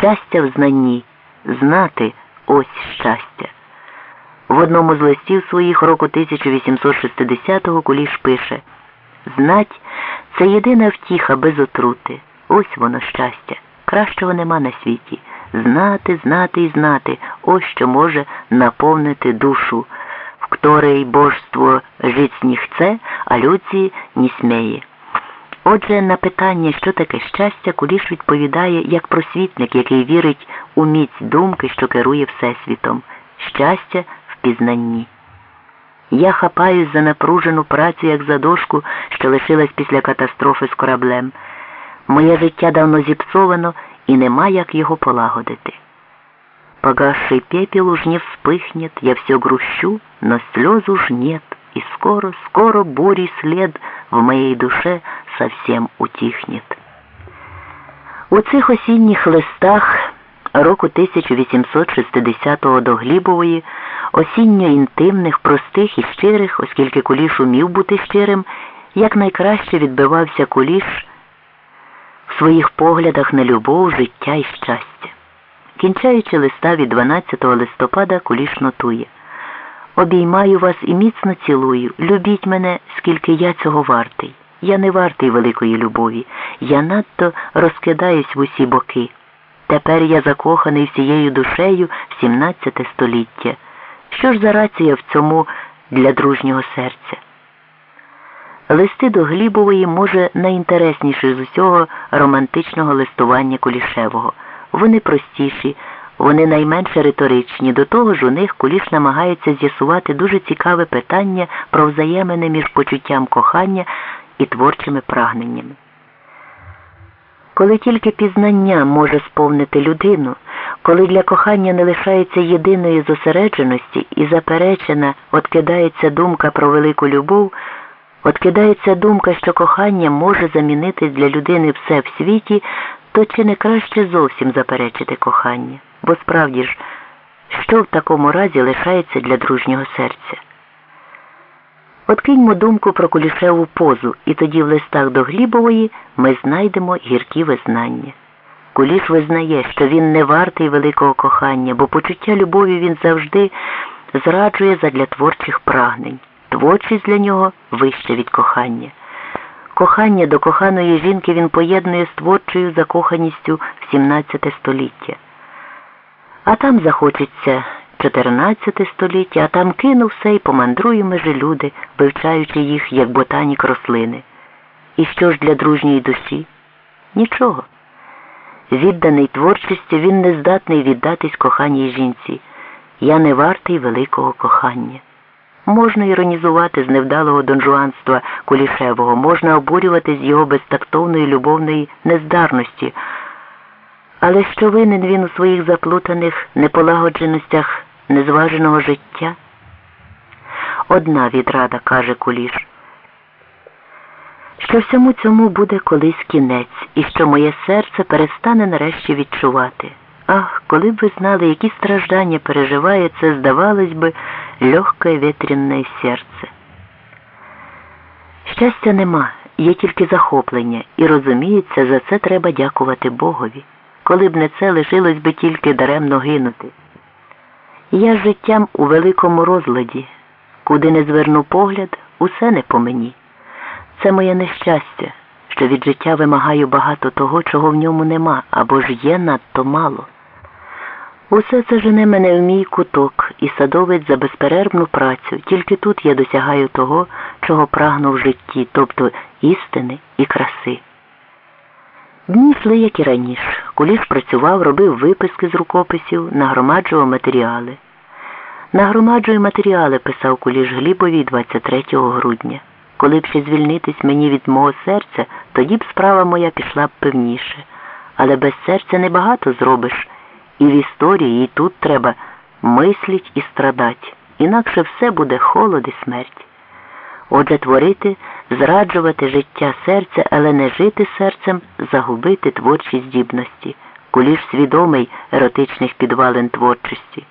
Щастя в знанні, знати ось щастя. В одному з листів своїх року 1860-го Куліш пише Знать це єдина втіха без отрути. Ось воно щастя. Кращого нема на світі. Знати, знати і знати, ось що може наповнити душу, в которой божство жить не хце, а людці не сміє. Отже, на питання, що таке щастя, Куліш відповідає як просвітник, який вірить у міць думки, що керує Всесвітом. Щастя в пізнанні. Я хапаюсь за напружену працю, як за дошку, що лишилась після катастрофи з кораблем. Моє життя давно зіпсовано і нема як його полагодити. Погасший пепел уж не вспыхнет, я все грущу, но слез уж нет, и скоро, скоро бурей след в моей душе совсем утихнет. У цих осінніх листах року 1860-го до Глібової, осінньо інтимних, простих і щирих, оскільки Куліш умів бути щирим, якнайкраще відбивався Куліш в своїх поглядах на любов, життя і щастя. Кінчаючи листа від 12 листопада, Куліш нотує Обіймаю вас і міцно цілую, любіть мене, скільки я цього вартий. Я не вартий великої любові, я надто розкидаюсь в усі боки. Тепер я закоханий всією душею в 17 століття. Що ж за рація в цьому для дружнього серця? Листи до Глібової, може, найінтересніші з усього романтичного листування Кулішевого. Вони простіші, вони найменше риторичні. До того ж у них Куліш намагається з'ясувати дуже цікаве питання про взаємини між почуттям кохання і творчими прагненнями. Коли тільки пізнання може сповнити людину, коли для кохання не лишається єдиної зосередженості і заперечена, откидається думка про велику любов, откидається думка, що кохання може замінити для людини все в світі, то чи не краще зовсім заперечити кохання? Бо справді ж, що в такому разі лишається для дружнього серця? Откиньмо думку про кулішеву позу, і тоді в листах до Глібової ми знайдемо гіркі визнання. Куліш визнає, що він не вартий великого кохання, бо почуття любові він завжди зраджує задля творчих прагнень. Творчість для нього вище від кохання. Кохання до коханої жінки він поєднує з творчою закоханістю 17 століття. А там захочеться 14 століття, а там кинув все і помандрує межі люди, вивчаючи їх, як ботанік рослини. І що ж для дружньої душі? Нічого. Відданий творчістю, він не здатний віддатись коханій жінці. Я не вартий великого кохання. Можна іронізувати з невдалого донжуанства Кулішевого, можна обурювати з його безтактовної любовної нездарності. Але що винен він у своїх заплутаних неполагодженостях незваженого життя? Одна відрада, каже Куліш, що всьому цьому буде колись кінець, і що моє серце перестане нарешті відчувати. Ах, коли б ви знали, які страждання переживає це, здавалось би, легке ветряне серце. Щастя нема, є тільки захоплення, і розуміється, за це треба дякувати Богові. Коли б не це лишилось би тільки даремно гинути. Я з життям у великому розладі, куди не зверну погляд, усе не по мені. Це моє нещастя, що від життя вимагаю багато того, чого в ньому нема, або ж є надто мало. Усе це жене мене в мій куток і садовить за безперервну працю. Тільки тут я досягаю того, чого прагну в житті, тобто істини і краси. Дні як і раніше. Куліш працював, робив виписки з рукописів, нагромаджував матеріали. Нагромаджую матеріали, писав Куліш Глібові 23 грудня. Коли б ще звільнитись мені від мого серця, тоді б справа моя пішла б певніше. Але без серця небагато зробиш. І в історії, і тут треба мислить і страдать. Інакше все буде холод і смерть. Отже, творити, зраджувати життя серця, але не жити серцем, загубити творчі здібності, куліш свідомий еротичних підвалин творчості.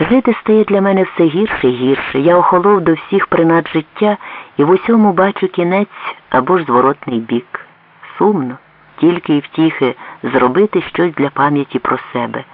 Жити стає для мене все гірше і гірше. Я охолов до всіх принад життя і в усьому бачу кінець або ж зворотний бік. Сумно тільки й втіхи зробити щось для пам'яті про себе.